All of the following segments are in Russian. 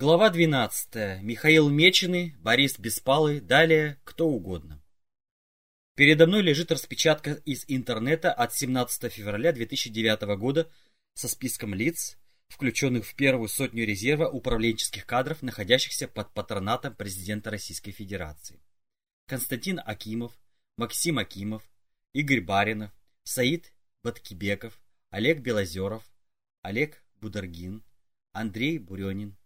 Глава 12. Михаил Меченый, Борис Беспалый, далее кто угодно. Передо мной лежит распечатка из интернета от 17 февраля 2009 года со списком лиц, включенных в первую сотню резерва управленческих кадров, находящихся под патронатом президента Российской Федерации. Константин Акимов, Максим Акимов, Игорь Баринов, Саид Баткибеков, Олег Белозеров, Олег Бударгин, Андрей Буренин,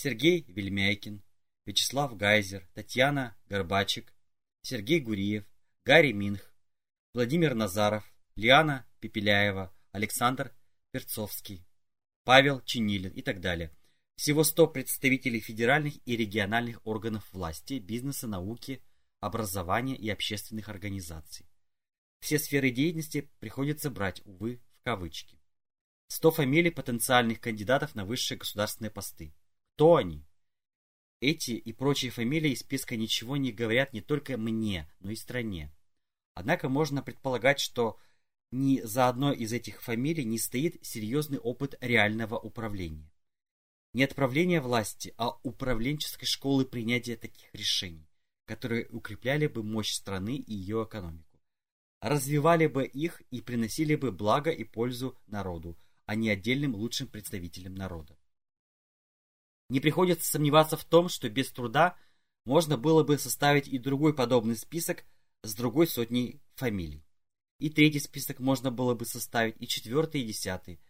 Сергей Вельмяйкин, Вячеслав Гайзер, Татьяна Горбачик, Сергей Гуриев, Гарри Минх, Владимир Назаров, Лиана Пепеляева, Александр Перцовский, Павел Чинилин и так далее. Всего 100 представителей федеральных и региональных органов власти, бизнеса, науки, образования и общественных организаций. Все сферы деятельности приходится брать, увы, в кавычки. 100 фамилий потенциальных кандидатов на высшие государственные посты. Кто они? Эти и прочие фамилии из списка ничего не говорят не только мне, но и стране. Однако можно предполагать, что ни за одной из этих фамилий не стоит серьезный опыт реального управления. Не отправления власти, а управленческой школы принятия таких решений, которые укрепляли бы мощь страны и ее экономику. Развивали бы их и приносили бы благо и пользу народу, а не отдельным лучшим представителям народа. Не приходится сомневаться в том, что без труда можно было бы составить и другой подобный список с другой сотней фамилий. И третий список можно было бы составить, и четвертый, и десятый.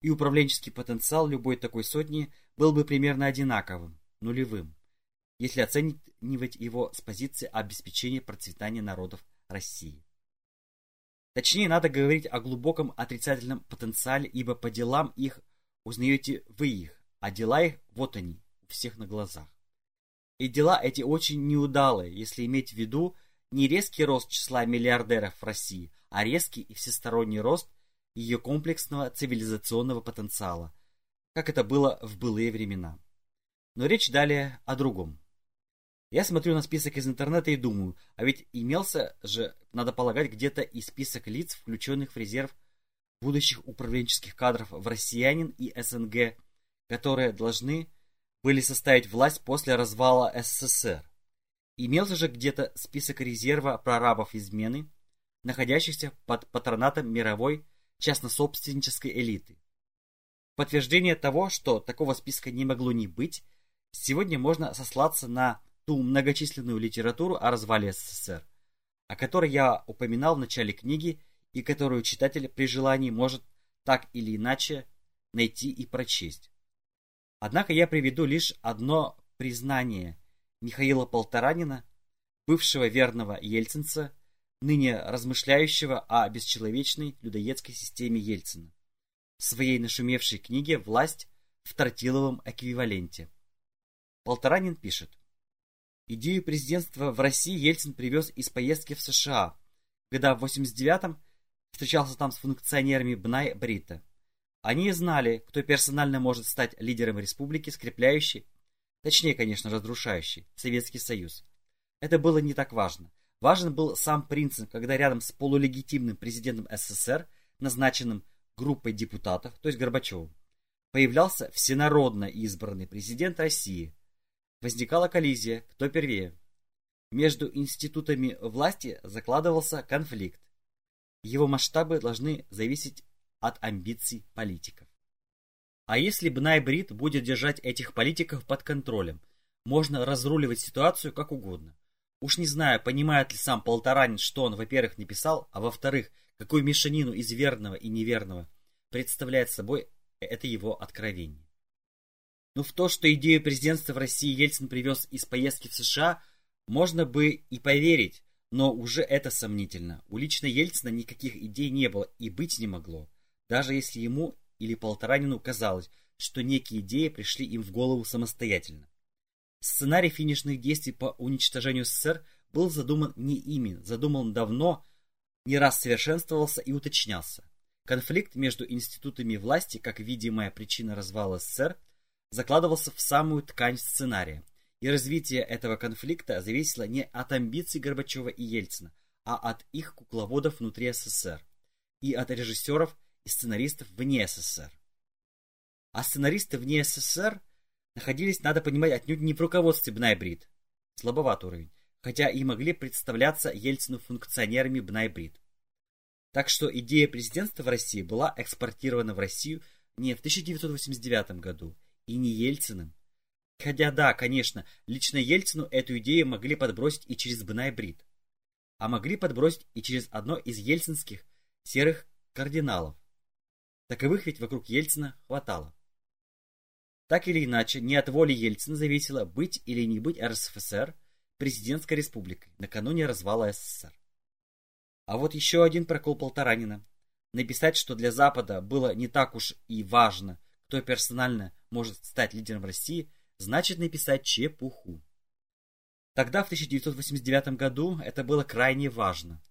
И управленческий потенциал любой такой сотни был бы примерно одинаковым, нулевым, если оценивать его с позиции обеспечения процветания народов России. Точнее, надо говорить о глубоком отрицательном потенциале, ибо по делам их узнаете вы их, а дела их вот они, у всех на глазах. И дела эти очень неудалые, если иметь в виду не резкий рост числа миллиардеров в России, а резкий и всесторонний рост ее комплексного цивилизационного потенциала, как это было в былые времена. Но речь далее о другом. Я смотрю на список из интернета и думаю, а ведь имелся же, надо полагать, где-то и список лиц, включенных в резерв будущих управленческих кадров в «Россиянин» и СНГ которые должны были составить власть после развала СССР. Имелся же где-то список резерва прорабов измены, находящихся под патронатом мировой частнособственнической элиты. Подтверждение того, что такого списка не могло не быть, сегодня можно сослаться на ту многочисленную литературу о развале СССР, о которой я упоминал в начале книги и которую читатель при желании может так или иначе найти и прочесть. Однако я приведу лишь одно признание Михаила Полторанина, бывшего верного ельцинца, ныне размышляющего о бесчеловечной людоедской системе Ельцина, в своей нашумевшей книге «Власть в тротиловом эквиваленте». Полторанин пишет. Идею президентства в России Ельцин привез из поездки в США, когда в 89-м встречался там с функционерами БНАЙ Брита. Они знали, кто персонально может стать лидером республики, скрепляющей, точнее, конечно, разрушающей, Советский Союз. Это было не так важно. Важен был сам принцип, когда рядом с полулегитимным президентом СССР, назначенным группой депутатов, то есть Горбачевым, появлялся всенародно избранный президент России. Возникала коллизия, кто первее. Между институтами власти закладывался конфликт. Его масштабы должны зависеть от амбиций политиков. А если Бнайбрид будет держать этих политиков под контролем, можно разруливать ситуацию как угодно. Уж не знаю, понимает ли сам Полторанин, что он, во-первых, написал, а во-вторых, какую мешанину из верного и неверного представляет собой это его откровение. Но в то, что идею президентства в России Ельцин привез из поездки в США, можно бы и поверить, но уже это сомнительно. У лично Ельцина никаких идей не было и быть не могло даже если ему или Полторанину казалось, что некие идеи пришли им в голову самостоятельно. Сценарий финишных действий по уничтожению СССР был задуман не ими, задуман давно, не раз совершенствовался и уточнялся. Конфликт между институтами власти, как видимая причина развала СССР, закладывался в самую ткань сценария, и развитие этого конфликта зависело не от амбиций Горбачева и Ельцина, а от их кукловодов внутри СССР и от режиссеров и сценаристов вне СССР. А сценаристы вне СССР находились, надо понимать, отнюдь не в руководстве Бнайбрид. Слабоват уровень. Хотя и могли представляться Ельцину функционерами Бнайбрид. Так что идея президентства в России была экспортирована в Россию не в 1989 году и не Ельциным. Хотя да, конечно, лично Ельцину эту идею могли подбросить и через Бнайбрид. А могли подбросить и через одно из ельцинских серых кардиналов. Таковых ведь вокруг Ельцина хватало. Так или иначе, не от воли Ельцина зависело быть или не быть РСФСР президентской республикой накануне развала СССР. А вот еще один прокол Полторанина. Написать, что для Запада было не так уж и важно, кто персонально может стать лидером России, значит написать чепуху. Тогда, в 1989 году, это было крайне важно.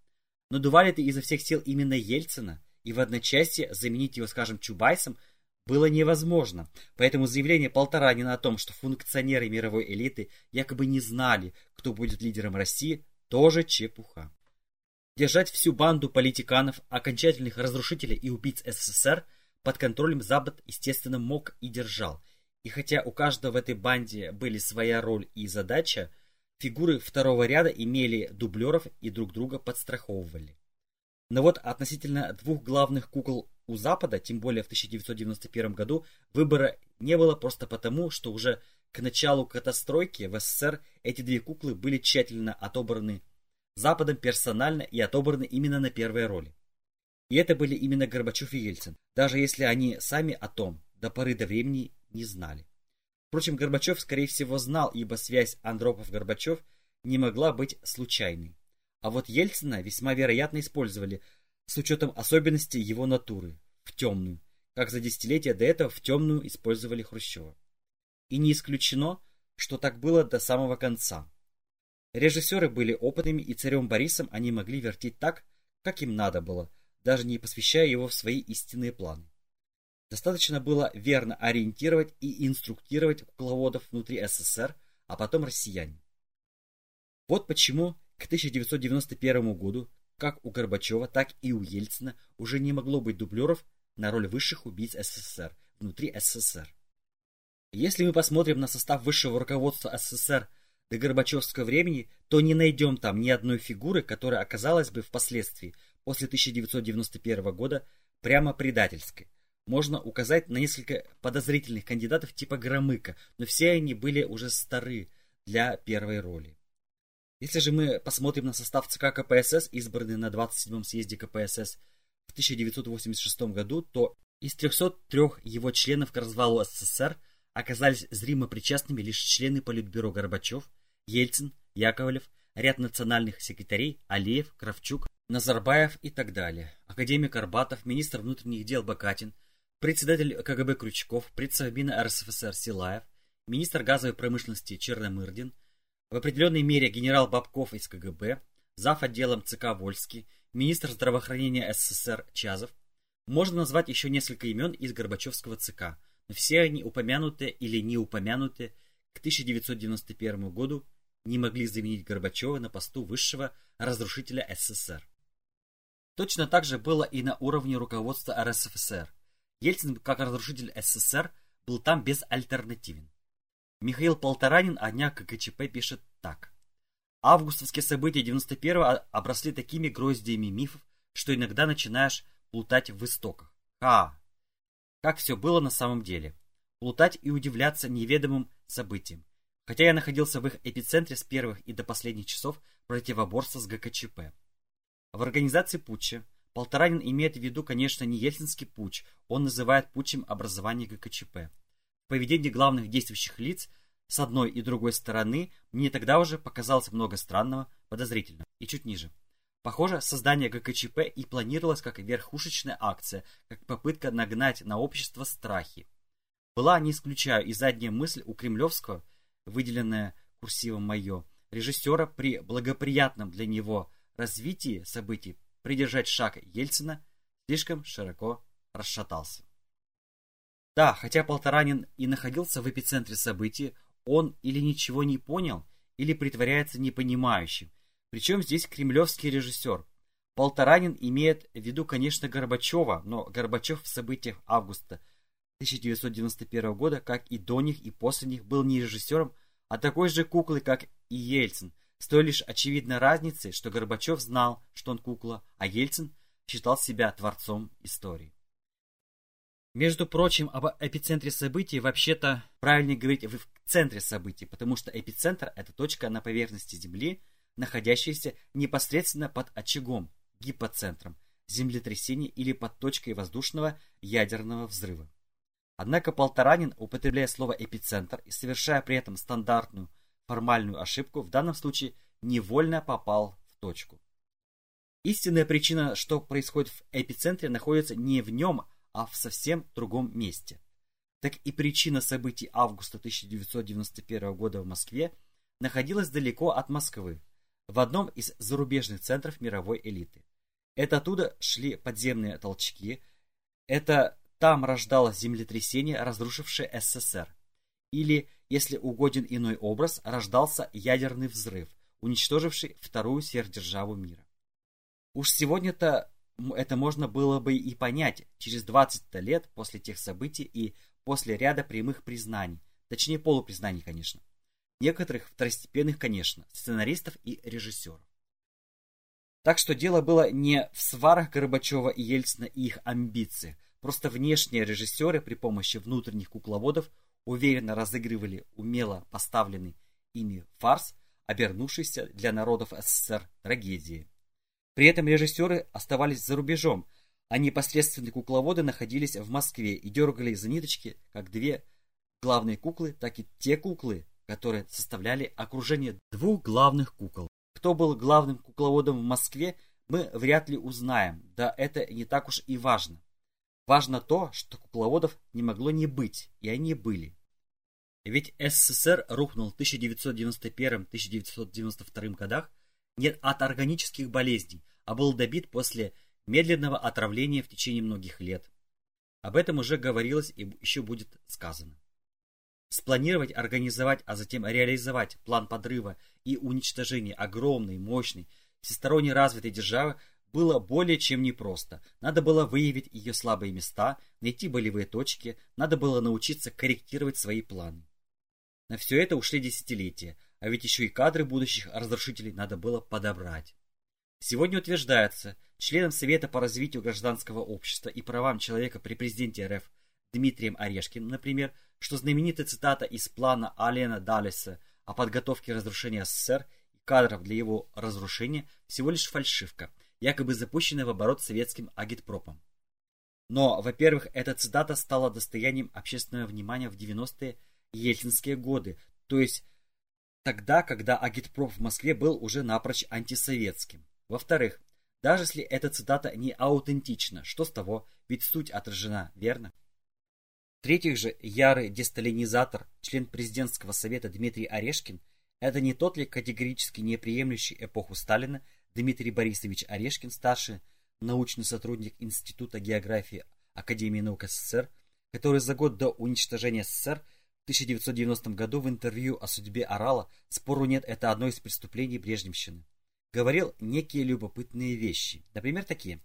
Но дували-то изо всех сил именно Ельцина, и в одночасье заменить его, скажем, Чубайсом было невозможно. Поэтому заявление Полторанина о том, что функционеры мировой элиты якобы не знали, кто будет лидером России, тоже чепуха. Держать всю банду политиканов, окончательных разрушителей и убийц СССР под контролем Запад, естественно, мог и держал. И хотя у каждого в этой банде были своя роль и задача, фигуры второго ряда имели дублеров и друг друга подстраховывали. Но вот относительно двух главных кукол у Запада, тем более в 1991 году, выбора не было просто потому, что уже к началу катастройки в СССР эти две куклы были тщательно отобраны Западом персонально и отобраны именно на первые роли. И это были именно Горбачев и Ельцин, даже если они сами о том до поры до времени не знали. Впрочем, Горбачев, скорее всего, знал, ибо связь Андропов-Горбачев не могла быть случайной. А вот Ельцина весьма вероятно использовали с учетом особенностей его натуры, в темную, как за десятилетия до этого в темную использовали Хрущева. И не исключено, что так было до самого конца. Режиссеры были опытными, и царем Борисом они могли вертеть так, как им надо было, даже не посвящая его в свои истинные планы. Достаточно было верно ориентировать и инструктировать кукловодов внутри СССР, а потом россияне. Вот почему к 1991 году как у Горбачева, так и у Ельцина уже не могло быть дублеров на роль высших убийц СССР внутри СССР. Если мы посмотрим на состав высшего руководства СССР до Горбачевского времени, то не найдем там ни одной фигуры, которая оказалась бы впоследствии, после 1991 года, прямо предательской. Можно указать на несколько подозрительных кандидатов типа Громыка, но все они были уже стары для первой роли. Если же мы посмотрим на состав ЦК КПСС, избранный на 27-м съезде КПСС в 1986 году, то из 303 его членов к развалу СССР – оказались зримо причастными лишь члены Политбюро Горбачев, Ельцин, Яковлев, ряд национальных секретарей, Алиев, Кравчук, Назарбаев и так далее, академик Арбатов, министр внутренних дел Бакатин, председатель КГБ Крючков, предсовмина РСФСР Силаев, министр газовой промышленности Черномырдин, в определенной мере генерал Бабков из КГБ, зав. отделом ЦК Вольский, министр здравоохранения СССР Чазов. Можно назвать еще несколько имен из Горбачевского ЦК – но все они упомянутые или не упомянутые к 1991 году не могли заменить Горбачева на посту высшего разрушителя СССР. Точно так же было и на уровне руководства РСФСР. Ельцин, как разрушитель СССР, был там безальтернативен. Михаил Полторанин о днях КГЧП пишет так. Августовские события 91-го обросли такими гроздьями мифов, что иногда начинаешь плутать в истоках. Ха, как все было на самом деле, плутать и удивляться неведомым событиям, хотя я находился в их эпицентре с первых и до последних часов противоборства с ГКЧП. В организации путча Полторанин имеет в виду, конечно, не Ельцинский путч, он называет путчем образования ГКЧП. В поведении главных действующих лиц с одной и другой стороны мне тогда уже показалось много странного, подозрительного. И чуть ниже. Похоже, создание ГКЧП и планировалось как верхушечная акция, как попытка нагнать на общество страхи. Была, не исключаю, и задняя мысль у Кремлевского, выделенная курсивом «Мое», режиссера при благоприятном для него развитии событий придержать шаг Ельцина слишком широко расшатался. Да, хотя Полторанин и находился в эпицентре событий, он или ничего не понял, или притворяется непонимающим, причем здесь кремлевский режиссер. Полторанин имеет в виду, конечно, Горбачева, но Горбачев в событиях августа 1991 года, как и до них и после них, был не режиссером, а такой же куклой, как и Ельцин, с той лишь очевидной разницей, что Горбачев знал, что он кукла, а Ельцин считал себя творцом истории. Между прочим, об эпицентре событий вообще-то правильнее говорить в центре событий, потому что эпицентр – это точка на поверхности Земли, находящаяся непосредственно под очагом, гипоцентром, землетрясения или под точкой воздушного ядерного взрыва. Однако Полторанин, употребляя слово «эпицентр» и совершая при этом стандартную формальную ошибку, в данном случае невольно попал в точку. Истинная причина, что происходит в эпицентре, находится не в нем, а в совсем другом месте. Так и причина событий августа 1991 года в Москве находилась далеко от Москвы, в одном из зарубежных центров мировой элиты. Это оттуда шли подземные толчки, это там рождалось землетрясение, разрушившее СССР. Или, если угоден иной образ, рождался ядерный взрыв, уничтоживший вторую сверхдержаву мира. Уж сегодня-то это можно было бы и понять через 20 лет после тех событий и после ряда прямых признаний, точнее полупризнаний, конечно. Некоторых второстепенных, конечно, сценаристов и режиссеров. Так что дело было не в сварах Горбачева и Ельцина и их амбициях. Просто внешние режиссеры при помощи внутренних кукловодов уверенно разыгрывали умело поставленный ими фарс, обернувшийся для народов СССР трагедией. При этом режиссеры оставались за рубежом, а непосредственные кукловоды находились в Москве и дергали за ниточки как две главные куклы, так и те куклы, которые составляли окружение двух главных кукол. Кто был главным кукловодом в Москве, мы вряд ли узнаем, да это не так уж и важно. Важно то, что кукловодов не могло не быть, и они были. Ведь СССР рухнул в 1991-1992 годах, от органических болезней, а был добит после медленного отравления в течение многих лет. Об этом уже говорилось и еще будет сказано. Спланировать, организовать, а затем реализовать план подрыва и уничтожения огромной, мощной, всесторонне развитой державы было более чем непросто. Надо было выявить ее слабые места, найти болевые точки, надо было научиться корректировать свои планы. На все это ушли десятилетия, а ведь еще и кадры будущих разрушителей надо было подобрать. Сегодня утверждается, членом Совета по развитию гражданского общества и правам человека при президенте РФ Дмитрием Орешкиным, например, что знаменитая цитата из плана Алена Далеса о подготовке разрушения СССР и кадров для его разрушения всего лишь фальшивка, якобы запущенная в оборот советским агитпропом. Но, во-первых, эта цитата стала достоянием общественного внимания в 90-е ельцинские годы, то есть тогда, когда агитпроп в Москве был уже напрочь антисоветским. Во-вторых, даже если эта цитата не аутентична, что с того, ведь суть отражена, верно? В-третьих же, ярый десталинизатор, член президентского совета Дмитрий Орешкин, это не тот ли категорически неприемлющий эпоху Сталина Дмитрий Борисович Орешкин, старший научный сотрудник Института географии Академии наук СССР, который за год до уничтожения СССР 1990 году в интервью о судьбе Орала «Спору нет, это одно из преступлений Брежневщины». Говорил некие любопытные вещи. Например, такие.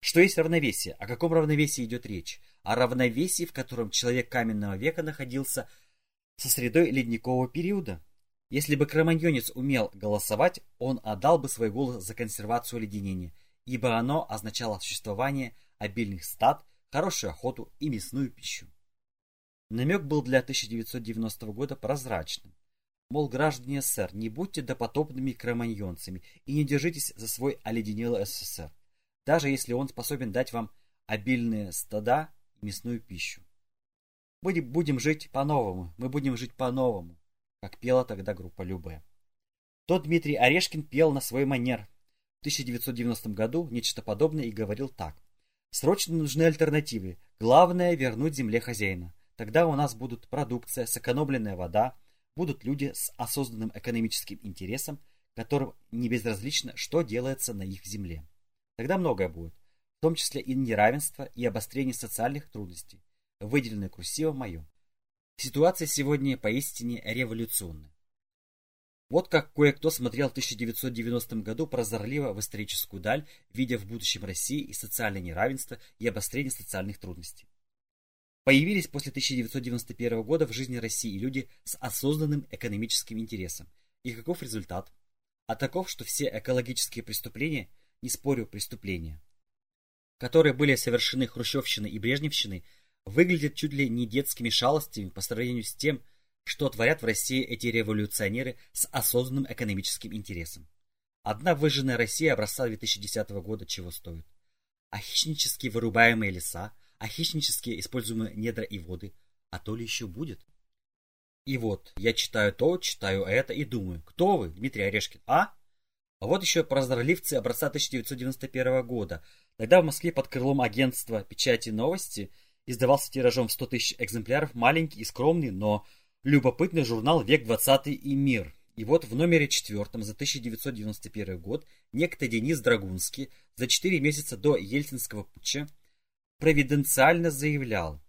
Что есть равновесие? О каком равновесии идет речь? О равновесии, в котором человек каменного века находился со средой ледникового периода. Если бы кроманьонец умел голосовать, он отдал бы свой голос за консервацию леденения, ибо оно означало существование обильных стад, хорошую охоту и мясную пищу. Намек был для 1990 года прозрачным. Мол, граждане СССР, не будьте допотопными кроманьонцами и не держитесь за свой оледенелый СССР, даже если он способен дать вам обильные стада и мясную пищу. Мы будем жить по-новому, мы будем жить по-новому, как пела тогда группа Любе. Тот Дмитрий Орешкин пел на свой манер в 1990 году нечто подобное и говорил так. Срочно нужны альтернативы. Главное вернуть земле хозяина. Тогда у нас будут продукция, сэкономленная вода, будут люди с осознанным экономическим интересом, которым не безразлично, что делается на их земле. Тогда многое будет, в том числе и неравенство, и обострение социальных трудностей, выделенное курсивом мое. Ситуация сегодня поистине революционная. Вот как кое-кто смотрел в 1990 году прозорливо в историческую даль, видя в будущем России и социальное неравенство, и обострение социальных трудностей. Появились после 1991 года в жизни России люди с осознанным экономическим интересом. И каков результат? А таков, что все экологические преступления, не спорю, преступления, которые были совершены Хрущевщиной и Брежневщиной, выглядят чуть ли не детскими шалостями по сравнению с тем, что творят в России эти революционеры с осознанным экономическим интересом. Одна выжженная Россия образца 2010 года чего стоит? А хищнически вырубаемые леса, а хищнически используемые недра и воды, а то ли еще будет? И вот, я читаю то, читаю это и думаю, кто вы, Дмитрий Орешкин, а? А вот еще прозорливцы образца 1991 года. Тогда в Москве под крылом агентства печати новости издавался тиражом в 100 тысяч экземпляров маленький и скромный, но любопытный журнал «Век 20 и мир». И вот в номере четвертом за 1991 год некто Денис Драгунский за 4 месяца до Ельцинского путча провиденциально заявлял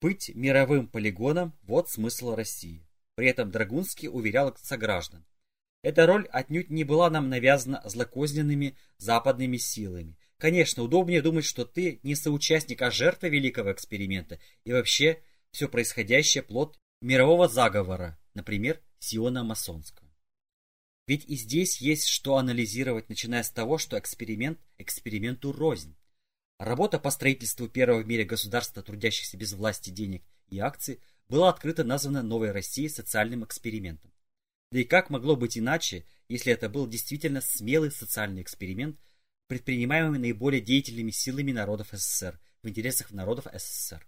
«Быть мировым полигоном – вот смысл России». При этом Драгунский уверял сограждан. Эта роль отнюдь не была нам навязана злокозненными западными силами. Конечно, удобнее думать, что ты не соучастник, а жертва великого эксперимента, и вообще все происходящее плод мирового заговора, например, Сиона Масонского. Ведь и здесь есть что анализировать, начиная с того, что эксперимент эксперименту рознь. Работа по строительству первого в мире государства, трудящихся без власти денег и акций, была открыто названа «Новой Россией» социальным экспериментом. Да и как могло быть иначе, если это был действительно смелый социальный эксперимент, предпринимаемый наиболее деятельными силами народов СССР в интересах народов СССР.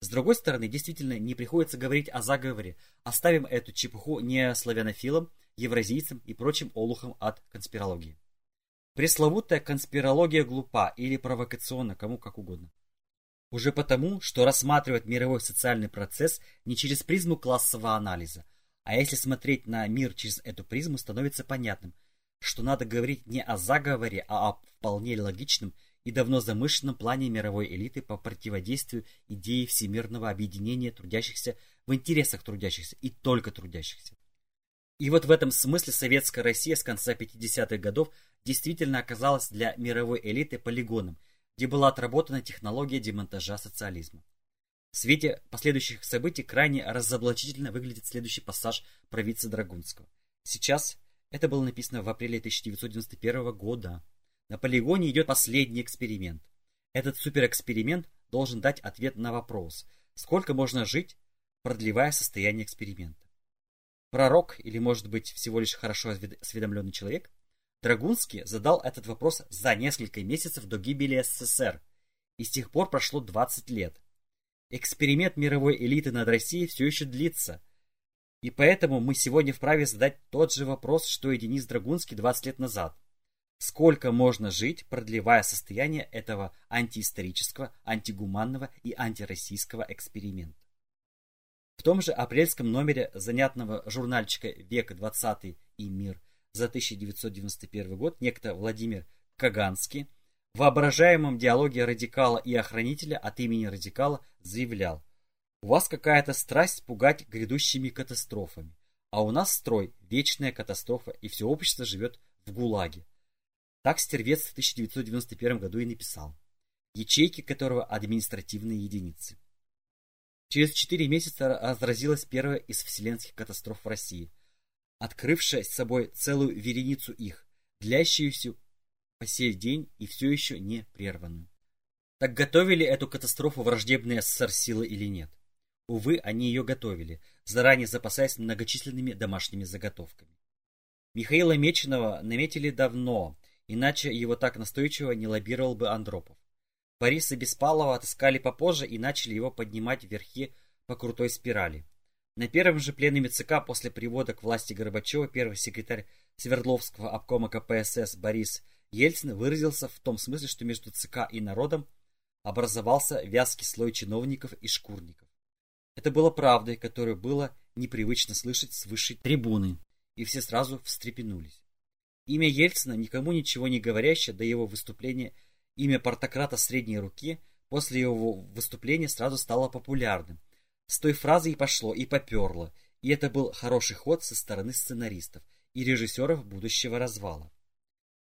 С другой стороны, действительно не приходится говорить о заговоре, оставим эту чепуху не славянофилам, евразийцам и прочим олухам от конспирологии. Пресловутая конспирология глупа или провокационна, кому как угодно. Уже потому, что рассматривает мировой социальный процесс не через призму классового анализа, а если смотреть на мир через эту призму, становится понятным, что надо говорить не о заговоре, а о вполне логичном и давно замышленном плане мировой элиты по противодействию идее всемирного объединения трудящихся в интересах трудящихся и только трудящихся. И вот в этом смысле советская Россия с конца 50-х годов действительно оказалась для мировой элиты полигоном, где была отработана технология демонтажа социализма. В свете последующих событий крайне разоблачительно выглядит следующий пассаж про Драгунского. Сейчас, это было написано в апреле 1991 года, на полигоне идет последний эксперимент. Этот суперэксперимент должен дать ответ на вопрос, сколько можно жить, продлевая состояние эксперимента. Пророк, или может быть всего лишь хорошо осведомленный человек, Драгунский задал этот вопрос за несколько месяцев до гибели СССР, и с тех пор прошло 20 лет. Эксперимент мировой элиты над Россией все еще длится, и поэтому мы сегодня вправе задать тот же вопрос, что и Денис Драгунский 20 лет назад. Сколько можно жить, продлевая состояние этого антиисторического, антигуманного и антироссийского эксперимента? В том же апрельском номере занятного журнальчика «Век 20 и мир» за 1991 год некто Владимир Каганский в воображаемом диалоге радикала и охранителя от имени радикала заявлял «У вас какая-то страсть пугать грядущими катастрофами, а у нас строй, вечная катастрофа, и все общество живет в ГУЛАГе. Так Стервец в 1991 году и написал, ячейки которого административные единицы. Через четыре месяца разразилась первая из вселенских катастроф в России, открывшая с собой целую вереницу их, длящуюся по сей день и все еще не прерванную. Так готовили эту катастрофу враждебные СССР силы или нет? Увы, они ее готовили, заранее запасаясь многочисленными домашними заготовками. Михаила Меченого наметили давно, Иначе его так настойчиво не лоббировал бы Андропов. Бориса Беспалова отыскали попозже и начали его поднимать вверхи по крутой спирали. На первом же пленуме ЦК после привода к власти Горбачева первый секретарь Свердловского обкома КПСС Борис Ельцин выразился в том смысле, что между ЦК и народом образовался вязкий слой чиновников и шкурников. Это было правдой, которую было непривычно слышать с высшей трибуны, и все сразу встрепенулись. Имя Ельцина, никому ничего не говорящее до его выступления, имя портократа средней руки, после его выступления сразу стало популярным. С той фразы и пошло, и поперло, и это был хороший ход со стороны сценаристов и режиссеров будущего развала.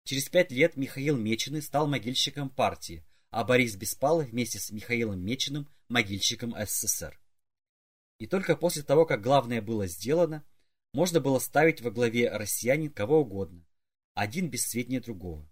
Через пять лет Михаил Меченый стал могильщиком партии, а Борис Беспалов вместе с Михаилом Меченым могильщиком СССР. И только после того, как главное было сделано, можно было ставить во главе россиянин кого угодно, один бесцветнее другого.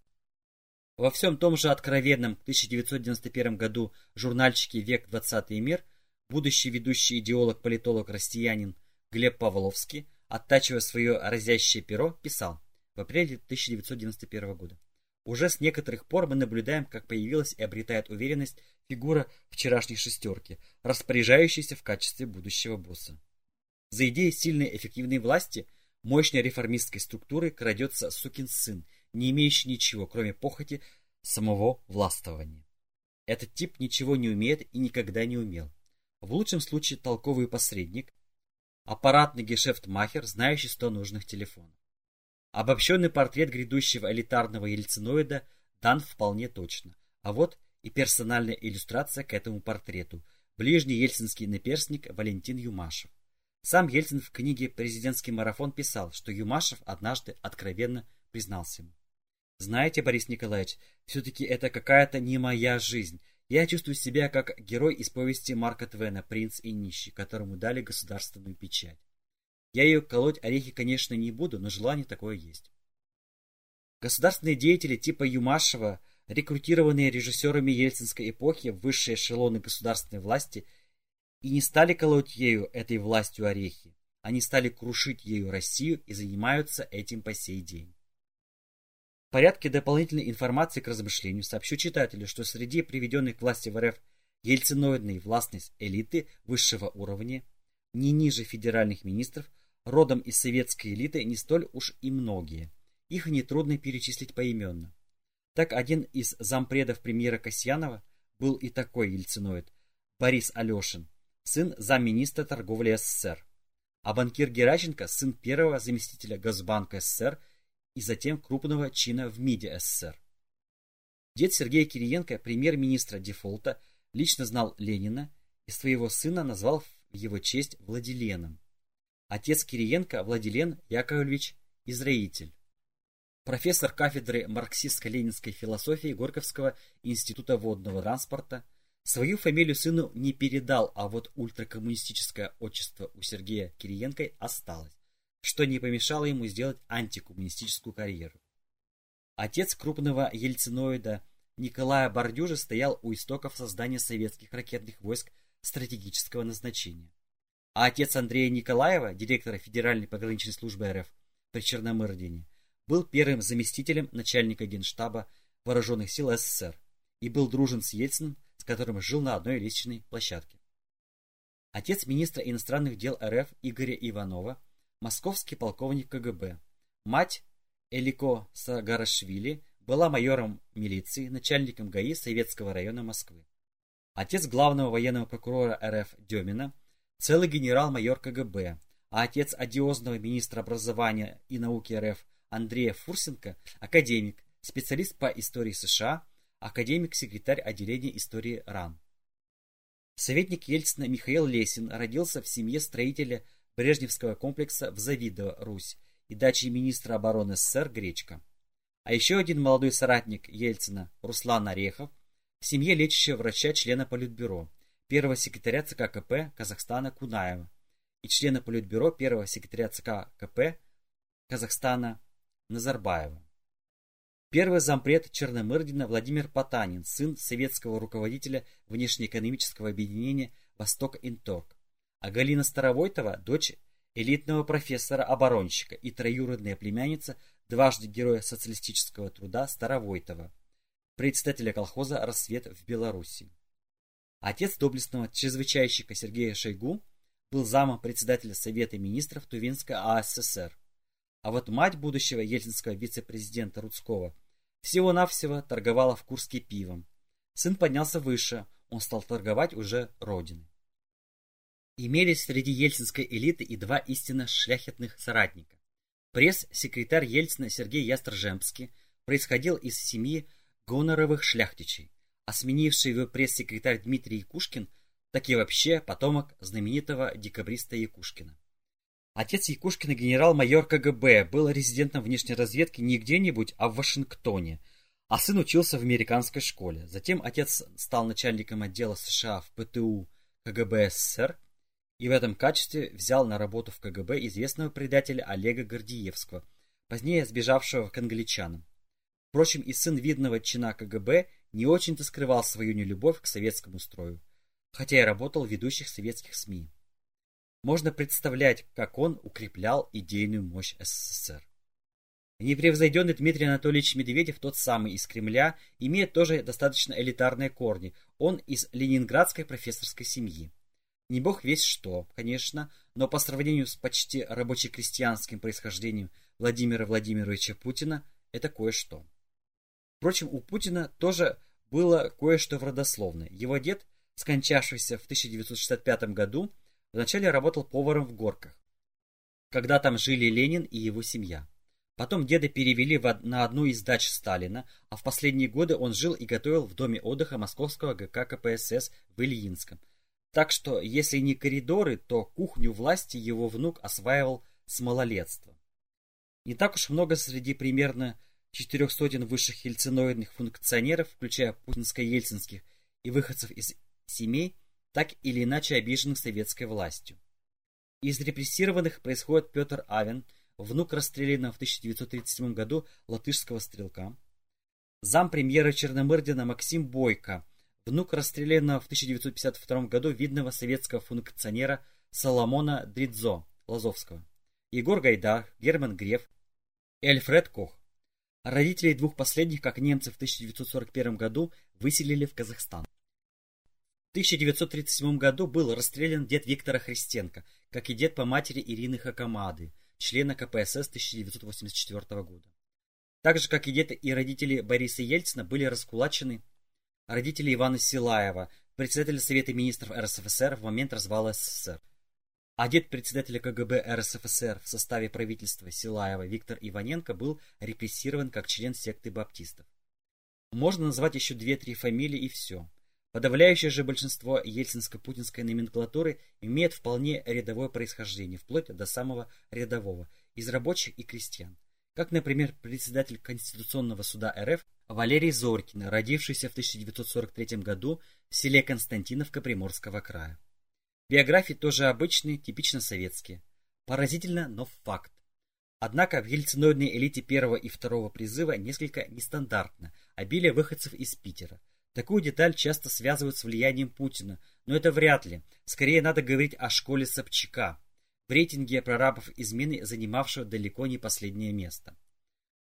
Во всем том же откровенном к 1991 году журнальчике «Век 20 мир» будущий ведущий идеолог-политолог-россиянин Глеб Павловский, оттачивая свое разящее перо, писал в апреле 1991 года. Уже с некоторых пор мы наблюдаем, как появилась и обретает уверенность фигура вчерашней шестерки, распоряжающейся в качестве будущего босса. За идеей сильной эффективной власти, мощной реформистской структуры крадется сукин сын, не имеющий ничего, кроме похоти самого властвования. Этот тип ничего не умеет и никогда не умел. В лучшем случае толковый посредник, аппаратный гешефтмахер, знающий сто нужных телефонов. Обобщенный портрет грядущего элитарного ельциноида дан вполне точно. А вот и персональная иллюстрация к этому портрету. Ближний ельцинский наперстник Валентин Юмашев. Сам Ельцин в книге «Президентский марафон» писал, что Юмашев однажды откровенно признался. «Знаете, Борис Николаевич, все-таки это какая-то не моя жизнь. Я чувствую себя как герой из повести Марка Твена «Принц и нищий», которому дали государственную печать. Я ее колоть орехи, конечно, не буду, но желание такое есть. Государственные деятели типа Юмашева, рекрутированные режиссерами ельцинской эпохи в высшие эшелоны государственной власти, и не стали колоть ею, этой властью орехи. Они стали крушить ею Россию и занимаются этим по сей день. В порядке дополнительной информации к размышлению сообщу читателю, что среди приведенных к власти в РФ ельциноидной властность элиты высшего уровня, не ниже федеральных министров, родом из советской элиты не столь уж и многие. Их нетрудно перечислить поименно. Так один из зампредов премьера Касьянова был и такой ельциноид – Борис Алешин, сын замминистра торговли СССР. А банкир Геращенко – сын первого заместителя Госбанка СССР и затем крупного чина в МИДе СССР. Дед Сергея Кириенко, премьер-министра дефолта, лично знал Ленина и своего сына назвал в его честь Владиленом. Отец Кириенко Владилен Яковлевич Израитель. Профессор кафедры марксистско-ленинской философии Горьковского института водного транспорта. Свою фамилию сыну не передал, а вот ультракоммунистическое отчество у Сергея Кириенко осталось, что не помешало ему сделать антикоммунистическую карьеру. Отец крупного ельциноида Николая Бордюжа стоял у истоков создания советских ракетных войск стратегического назначения а отец Андрея Николаева, директора Федеральной пограничной службы РФ при Черномырдине, был первым заместителем начальника генштаба вооруженных сил СССР и был дружен с Ельциным, с которым жил на одной лестничной площадке. Отец министра иностранных дел РФ Игоря Иванова, московский полковник КГБ. Мать Элико Сагарашвили была майором милиции, начальником ГАИ Советского района Москвы. Отец главного военного прокурора РФ Демина – целый генерал-майор КГБ, а отец одиозного министра образования и науки РФ Андрея Фурсенко – академик, специалист по истории США, академик-секретарь отделения истории РАН. Советник Ельцина Михаил Лесин родился в семье строителя Брежневского комплекса в Завидово, Русь, и дачи министра обороны СССР Гречка. А еще один молодой соратник Ельцина, Руслан Орехов, в семье лечащего врача члена Политбюро, первого секретаря ЦК КП Казахстана Кунаева и члена Политбюро первого секретаря ЦК КП Казахстана Назарбаева. Первый зампред Черномырдина Владимир Потанин, сын советского руководителя внешнеэкономического объединения «Восток-Инторг», а Галина Старовойтова – дочь элитного профессора-оборонщика и троюродная племянница дважды героя социалистического труда Старовойтова, председателя колхоза «Рассвет» в Беларуси. Отец доблестного чрезвычайщика Сергея Шойгу был замом председателя Совета министров Тувинской АССР. А вот мать будущего ельцинского вице-президента Рудского всего-навсего торговала в Курске пивом. Сын поднялся выше, он стал торговать уже родиной. Имелись среди ельцинской элиты и два истинно шляхетных соратника. Пресс-секретарь Ельцина Сергей Ястржемский происходил из семьи гоноровых шляхтичей а сменивший его пресс-секретарь Дмитрий Якушкин так и вообще потомок знаменитого декабриста Якушкина. Отец Якушкина, генерал-майор КГБ, был резидентом внешней разведки не где-нибудь, а в Вашингтоне, а сын учился в американской школе. Затем отец стал начальником отдела США в ПТУ КГБ СССР и в этом качестве взял на работу в КГБ известного предателя Олега Гордиевского, позднее сбежавшего к англичанам. Впрочем, и сын видного чина КГБ не очень-то скрывал свою нелюбовь к советскому строю, хотя и работал в ведущих советских СМИ. Можно представлять, как он укреплял идейную мощь СССР. Непревзойденный Дмитрий Анатольевич Медведев, тот самый из Кремля, имеет тоже достаточно элитарные корни. Он из ленинградской профессорской семьи. Не бог весь что, конечно, но по сравнению с почти рабоче-крестьянским происхождением Владимира Владимировича Путина это кое-что. Впрочем, у Путина тоже было кое-что в родословной. Его дед, скончавшийся в 1965 году, вначале работал поваром в Горках, когда там жили Ленин и его семья. Потом деда перевели на одну из дач Сталина, а в последние годы он жил и готовил в доме отдыха Московского ГК КПСС в Ильинском. Так что, если не коридоры, то кухню власти его внук осваивал с малолетства. Не так уж много среди примерно четырех сотен высших ельциноидных функционеров, включая путинско-ельцинских и выходцев из семей, так или иначе обиженных советской властью. Из репрессированных происходит Петр Авен, внук расстрелянного в 1937 году латышского стрелка, зам премьера Черномырдина Максим Бойко, внук расстрелянного в 1952 году видного советского функционера Соломона Дридзо Лазовского, Егор Гайдар, Герман Греф и Альфред Кох. Родителей двух последних, как немцы в 1941 году, выселили в Казахстан. В 1937 году был расстрелян дед Виктора Христенко, как и дед по матери Ирины Хакамады, члена КПСС 1984 года. Так же, как и дед и родители Бориса Ельцина, были раскулачены родители Ивана Силаева, председателя Совета министров РСФСР в момент развала СССР. А дед председателя КГБ РСФСР в составе правительства Силаева Виктор Иваненко был репрессирован как член секты баптистов. Можно назвать еще две-три фамилии и все. Подавляющее же большинство ельцинско-путинской номенклатуры имеет вполне рядовое происхождение, вплоть до самого рядового, из рабочих и крестьян. Как, например, председатель Конституционного суда РФ Валерий Зоркин, родившийся в 1943 году в селе Константиновка Приморского края. Биографии тоже обычные, типично советские. Поразительно, но факт. Однако в ельциноидной элите первого и второго призыва несколько нестандартно, обилие выходцев из Питера. Такую деталь часто связывают с влиянием Путина, но это вряд ли. Скорее надо говорить о школе Собчака, в рейтинге прорабов измены, занимавшего далеко не последнее место.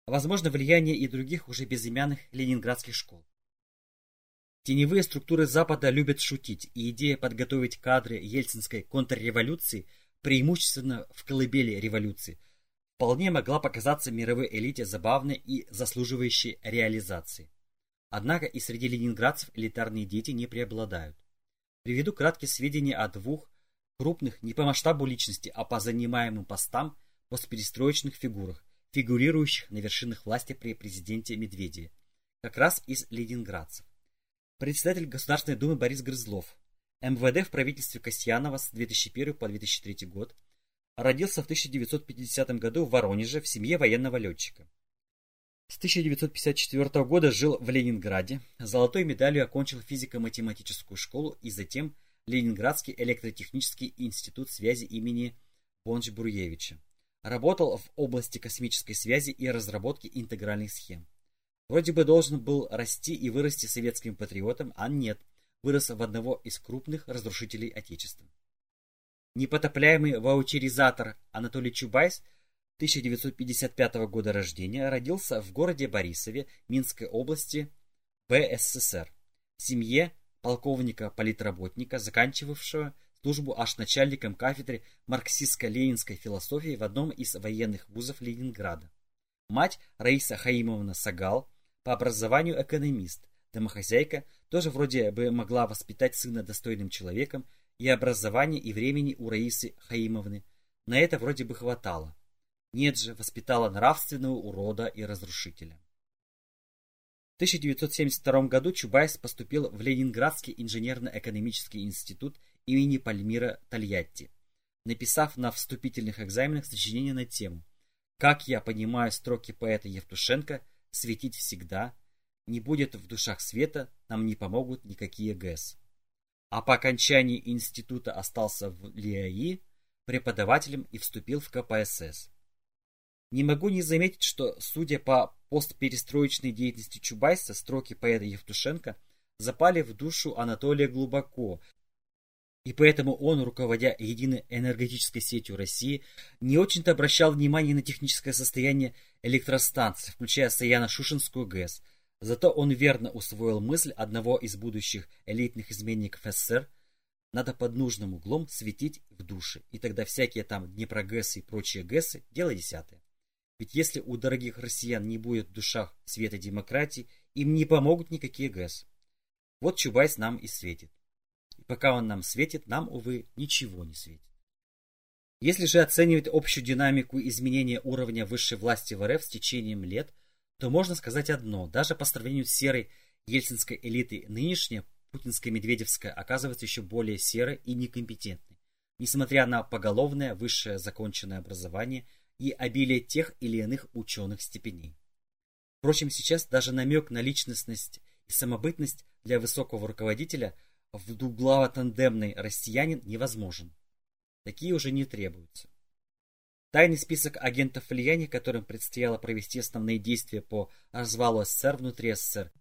Возможно, влияние и других уже безымянных ленинградских школ. Теневые структуры Запада любят шутить, и идея подготовить кадры ельцинской контрреволюции преимущественно в колыбели революции вполне могла показаться мировой элите забавной и заслуживающей реализации. Однако и среди ленинградцев элитарные дети не преобладают. Приведу краткие сведения о двух крупных не по масштабу личности, а по занимаемым постам постперестроечных фигурах, фигурирующих на вершинах власти при президенте Медведеве, как раз из ленинградцев председатель Государственной Думы Борис Грызлов, МВД в правительстве Касьянова с 2001 по 2003 год, родился в 1950 году в Воронеже в семье военного летчика. С 1954 года жил в Ленинграде, золотой медалью окончил физико-математическую школу и затем Ленинградский электротехнический институт связи имени Бонч-Бруевича. Работал в области космической связи и разработки интегральных схем. Вроде бы должен был расти и вырасти советским патриотом, а нет, вырос в одного из крупных разрушителей Отечества. Непотопляемый ваучеризатор Анатолий Чубайс 1955 года рождения родился в городе Борисове Минской области БССР в семье полковника-политработника, заканчивавшего службу аж начальником кафедры марксистско-ленинской философии в одном из военных вузов Ленинграда. Мать Раиса Хаимовна Сагал по образованию экономист, домохозяйка, тоже вроде бы могла воспитать сына достойным человеком, и образования, и времени у Раисы Хаимовны на это вроде бы хватало. Нет же, воспитала нравственного урода и разрушителя. В 1972 году Чубайс поступил в Ленинградский инженерно-экономический институт имени Пальмира Тольятти, написав на вступительных экзаменах сочинение на тему «Как я понимаю строки поэта Евтушенко – светить всегда, не будет в душах света, нам не помогут никакие ГЭС. А по окончании института остался в ЛИАИ преподавателем и вступил в КПСС. Не могу не заметить, что, судя по постперестроечной деятельности Чубайса, строки поэта Евтушенко запали в душу Анатолия глубоко, и поэтому он, руководя единой энергетической сетью России, не очень-то обращал внимание на техническое состояние электростанций, включая Саяно-Шушенскую ГЭС. Зато он верно усвоил мысль одного из будущих элитных изменников СССР, надо под нужным углом светить в душе, и тогда всякие там Днепрогэсы и прочие ГЭСы – дело десятое. Ведь если у дорогих россиян не будет в душах света демократии, им не помогут никакие ГЭС. Вот Чубайс нам и светит. Пока он нам светит, нам, увы, ничего не светит. Если же оценивать общую динамику изменения уровня высшей власти в РФ с течением лет, то можно сказать одно. Даже по сравнению с серой ельцинской элитой нынешняя путинская медведевская оказывается еще более серой и некомпетентной, несмотря на поголовное высшее законченное образование и обилие тех или иных ученых степеней. Впрочем, сейчас даже намек на личностность и самобытность для высокого руководителя в двуглаво-тандемный россиянин невозможен. Такие уже не требуются. Тайный список агентов влияния, которым предстояло провести основные действия по развалу СССР внутри СССР,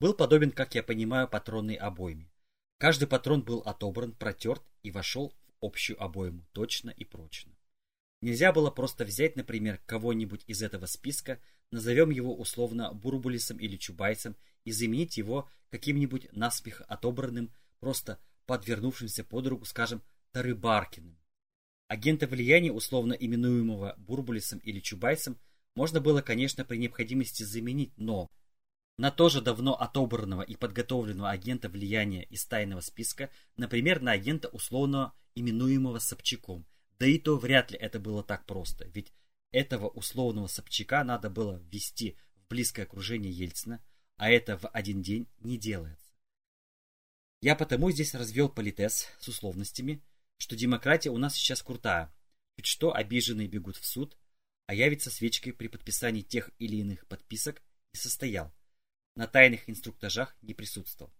был подобен, как я понимаю, патронной обойме. Каждый патрон был отобран, протерт и вошел в общую обойму, точно и прочно. Нельзя было просто взять, например, кого-нибудь из этого списка, назовем его условно Бурбулисом или Чубайцем, и заменить его каким-нибудь наспех отобранным, просто подвернувшимся под руку, скажем, Тарыбаркиным. Агента влияния, условно именуемого Бурбулисом или Чубайцем, можно было, конечно, при необходимости заменить, но на тоже давно отобранного и подготовленного агента влияния из тайного списка, например, на агента условно именуемого Собчаком – да и то вряд ли это было так просто, ведь этого условного Собчака надо было ввести в близкое окружение Ельцина, а это в один день не делается. Я потому здесь развел политез с условностями, что демократия у нас сейчас крутая, ведь что обиженные бегут в суд, а я свечкой при подписании тех или иных подписок не состоял, на тайных инструктажах не присутствовал.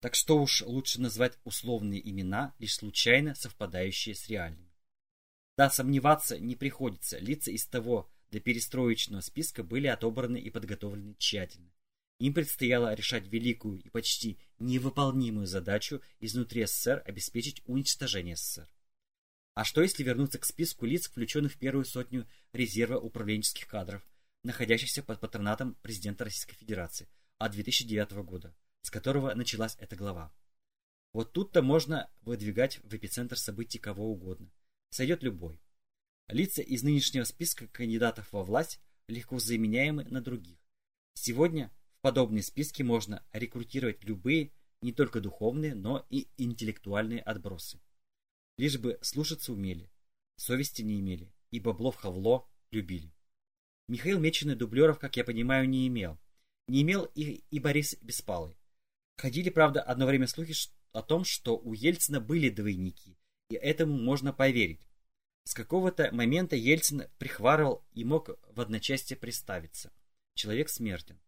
Так что уж лучше назвать условные имена, лишь случайно совпадающие с реальными. Да, сомневаться не приходится, лица из того до перестроечного списка были отобраны и подготовлены тщательно. Им предстояло решать великую и почти невыполнимую задачу изнутри СССР обеспечить уничтожение СССР. А что если вернуться к списку лиц, включенных в первую сотню резерва управленческих кадров, находящихся под патронатом президента Российской Федерации от 2009 года? с которого началась эта глава. Вот тут-то можно выдвигать в эпицентр событий кого угодно. Сойдет любой. Лица из нынешнего списка кандидатов во власть легко заменяемы на других. Сегодня в подобные списки можно рекрутировать любые, не только духовные, но и интеллектуальные отбросы. Лишь бы слушаться умели, совести не имели, и бабло в хавло любили. Михаил Меченый дублеров, как я понимаю, не имел. Не имел и, и Борис Беспалый. Ходили, правда, одно время слухи о том, что у Ельцина были двойники, и этому можно поверить. С какого-то момента Ельцин прихварывал и мог в одночасье представиться. Человек смертен.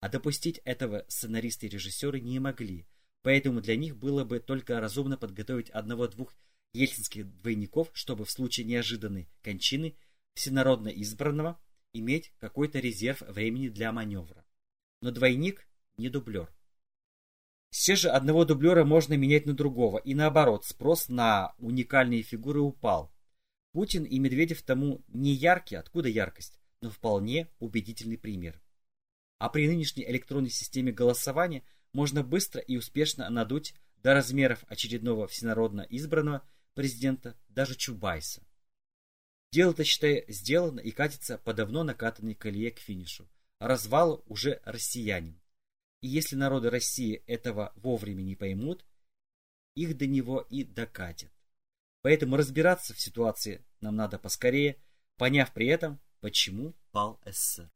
А допустить этого сценаристы и режиссеры не могли, поэтому для них было бы только разумно подготовить одного-двух ельцинских двойников, чтобы в случае неожиданной кончины всенародно избранного иметь какой-то резерв времени для маневра. Но двойник не дублер. Все же одного дублера можно менять на другого, и наоборот, спрос на уникальные фигуры упал. Путин и Медведев тому не яркий, откуда яркость, но вполне убедительный пример. А при нынешней электронной системе голосования можно быстро и успешно надуть до размеров очередного всенародно избранного президента даже Чубайса. Дело-то, считай, сделано и катится по давно накатанной колее к финишу. Развал уже россиянин. И если народы России этого вовремя не поймут, их до него и докатят. Поэтому разбираться в ситуации нам надо поскорее, поняв при этом, почему пал СССР.